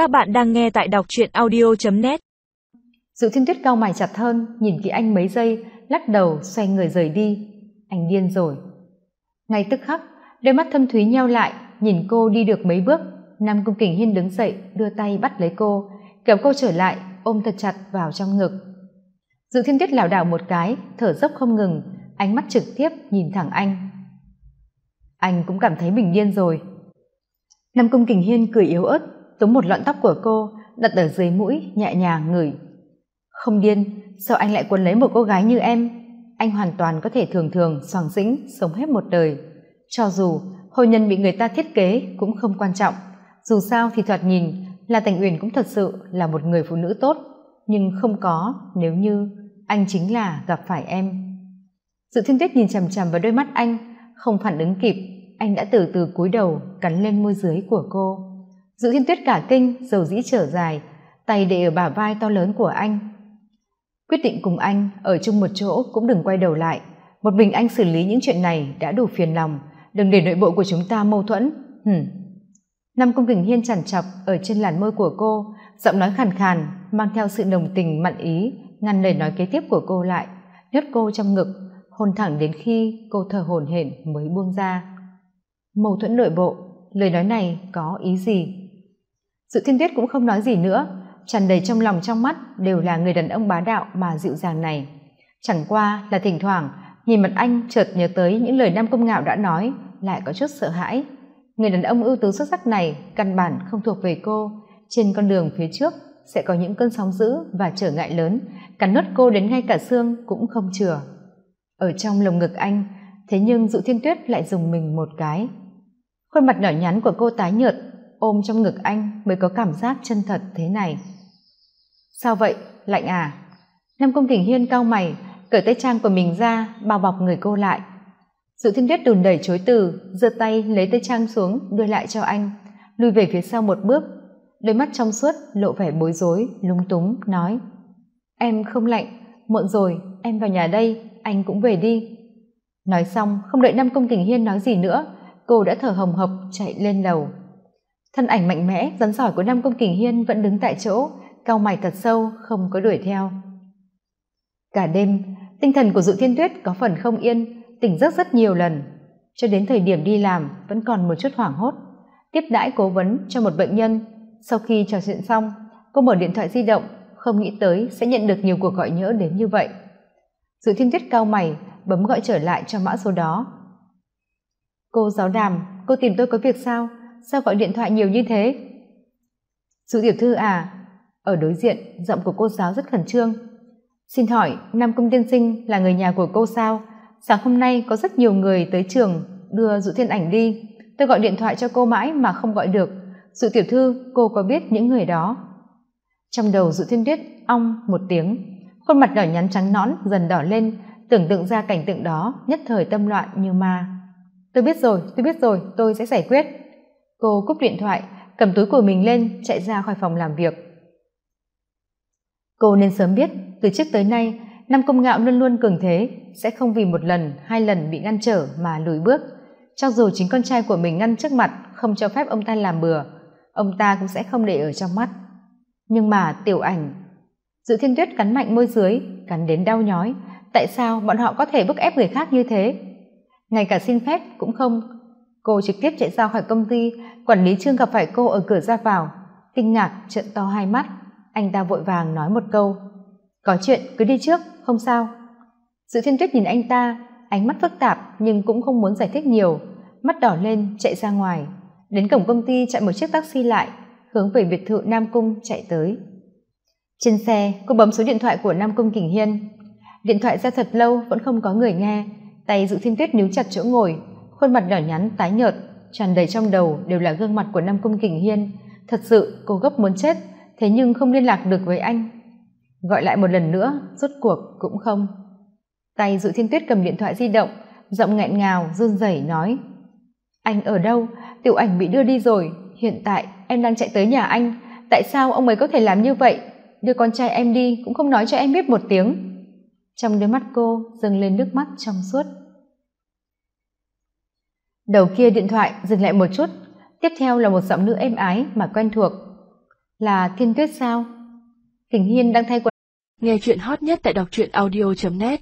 Các bạn đang nghe tại đọc truyện audio.net Dự thiên tuyết cao mày chặt hơn, nhìn kỹ anh mấy giây, lắc đầu xoay người rời đi. Anh điên rồi. Ngay tức khắc, đôi mắt thâm thúy nheo lại, nhìn cô đi được mấy bước. Nam Cung Kình Hiên đứng dậy, đưa tay bắt lấy cô, kéo cô trở lại, ôm thật chặt vào trong ngực. Dự thiên tuyết lảo đảo một cái, thở dốc không ngừng, ánh mắt trực tiếp nhìn thẳng anh. Anh cũng cảm thấy mình điên rồi. Nam Cung Kình Hiên cười yếu ớt, túm một lọn tóc của cô, đặt ở dưới mũi, nhẹ nhàng ngửi. Không điên, sao anh lại quấn lấy một cô gái như em? Anh hoàn toàn có thể thường thường, soàng dĩnh, sống hết một đời. Cho dù hôn nhân bị người ta thiết kế cũng không quan trọng. Dù sao thì thoạt nhìn là tành uyển cũng thật sự là một người phụ nữ tốt. Nhưng không có, nếu như anh chính là gặp phải em. Sự thiên tuyết nhìn chằm chằm vào đôi mắt anh không phản ứng kịp. Anh đã từ từ cúi đầu, cắn lên môi dưới của cô dự thiên tuyết cả kinh, dầu dĩ trở dài, tay để ở bả vai to lớn của anh. Quyết định cùng anh ở chung một chỗ cũng đừng quay đầu lại. Một mình anh xử lý những chuyện này đã đủ phiền lòng. Đừng để nội bộ của chúng ta mâu thuẫn. Hừm. Năm công kình hiên chằn chọc ở trên làn môi của cô, giọng nói khàn khàn, mang theo sự đồng tình mặn ý, ngăn lời nói kế tiếp của cô lại, nhốt cô trong ngực, hôn thẳng đến khi cô thở hổn hển mới buông ra. Mâu thuẫn nội bộ, lời nói này có ý gì? Sự thiên tuyết cũng không nói gì nữa. Tràn đầy trong lòng trong mắt đều là người đàn ông bá đạo mà dịu dàng này. Chẳng qua là thỉnh thoảng, nhìn mặt anh chợt nhớ tới những lời nam công ngạo đã nói, lại có chút sợ hãi. Người đàn ông ưu tú xuất sắc này căn bản không thuộc về cô. Trên con đường phía trước sẽ có những cơn sóng dữ và trở ngại lớn, cắn nuốt cô đến ngay cả xương cũng không chừa. Ở trong lồng ngực anh, thế nhưng dụ thiên tuyết lại dùng mình một cái. Khuôn mặt nhỏ nhắn của cô tái nhợt ôm trong ngực anh mới có cảm giác chân thật thế này. Sao vậy, lạnh à? Nam công tỉnh hiên cao mày, cởi tay trang của mình ra, bao bọc người cô lại. Sự thiên tuyết đùn đẩy chối từ, giơ tay lấy tay trang xuống, đưa lại cho anh, lùi về phía sau một bước. Đôi mắt trong suốt lộ vẻ bối rối, lúng túng, nói, em không lạnh, muộn rồi, em vào nhà đây, anh cũng về đi. Nói xong, không đợi nam công tỉnh hiên nói gì nữa, cô đã thở hồng hộc chạy lên lầu thân ảnh mạnh mẽ, rắn giỏi của nam công kình hiên vẫn đứng tại chỗ cau mày thật sâu, không có đuổi theo. Cả đêm, tinh thần của dụ thiên tuyết có phần không yên, tỉnh giấc rất nhiều lần. Cho đến thời điểm đi làm, vẫn còn một chút hoảng hốt. Tiếp đãi cố vấn cho một bệnh nhân. Sau khi trò chuyện xong, cô mở điện thoại di động, không nghĩ tới sẽ nhận được nhiều cuộc gọi nhỡ đến như vậy. Dự thiên tuyết cao mày, bấm gọi trở lại cho mã số đó. Cô, giáo đàm, cô tìm tôi có việc sao? Sao gọi điện thoại nhiều như thế? Sự tiểu thư à ở đối diện, giọng của cô giáo rất khẩn trương. Xin hỏi, nam công tiên sinh là người nhà của cô sao? Sáng hôm nay có rất nhiều người tới trường, đưa dụ thiên ảnh đi. Tôi gọi điện thoại cho cô mãi mà không gọi được. Sự tiểu thư, cô có biết những người đó? Trong đầu dụ thiên tuyết, ong một tiếng. Khuôn mặt đỏ nhắn trắng nõn, dần đỏ lên. Tưởng tượng ra cảnh tượng đó, nhất thời tâm loạn như ma. Tôi biết rồi, tôi biết rồi, tôi sẽ giải quyết cô cúp điện thoại, cầm túi của mình lên, chạy ra khỏi phòng làm việc. Cô nên sớm biết, từ trước tới nay, năm công ngạo luôn luôn cường thế, sẽ không vì một lần, hai lần bị ngăn trở mà lùi bước. Cho dù chính con trai của mình ngăn trước mặt, không cho phép ông ta làm bừa, ông ta cũng sẽ không để ở trong mắt. Nhưng mà tiểu ảnh, dự thiên tuyết cắn mạnh môi dưới, cắn đến đau nhói. Tại sao bọn họ có thể bức ép người khác như thế? Ngay cả xin phép cũng không cô trực tiếp chạy ra khỏi công ty, quản lý trương gặp phải cô ở cửa ra vào. Kinh ngạc, trợn to hai mắt. Anh ta vội vàng nói một câu. Có chuyện, cứ đi trước, không sao. Sự thiên tuyết nhìn anh ta, ánh mắt phức tạp nhưng cũng không muốn giải thích nhiều. Mắt đỏ lên, chạy ra ngoài. Đến cổng công ty chạy một chiếc taxi lại, hướng về biệt thự nam cung chạy tới. Trên xe, cô bấm số điện thoại của nam cung kình hiên. Điện thoại ra thật lâu, vẫn không có người nghe. Tay dự thiên tuyết níu chặt chỗ ngồi khuôn mặt nhỏ nhắn, tái nhợt, tràn đầy trong đầu đều là gương mặt của nam cung kình hiên. Thật sự, cô gấp muốn chết, thế nhưng không liên lạc được với anh. Gọi lại một lần nữa, rốt cuộc cũng không. Tay dự thiên tuyết cầm điện thoại di động, giọng nghẹn ngào, run rẩy nói, anh ở đâu? Tiểu ảnh bị đưa đi rồi. Hiện tại em đang chạy tới nhà anh. Tại sao ông ấy có thể làm như vậy? Đưa con trai em đi cũng không nói cho em biết một tiếng. Trong đôi mắt cô dâng lên nước mắt trong suốt đầu kia điện thoại, dừng lại một chút. Tiếp theo là một giọng nữ êm ái mà quen thuộc. Là thiên tuyết sao? Kình hiên đang thay quần nghe chuyện hot nhất tại đọc truyện audio net.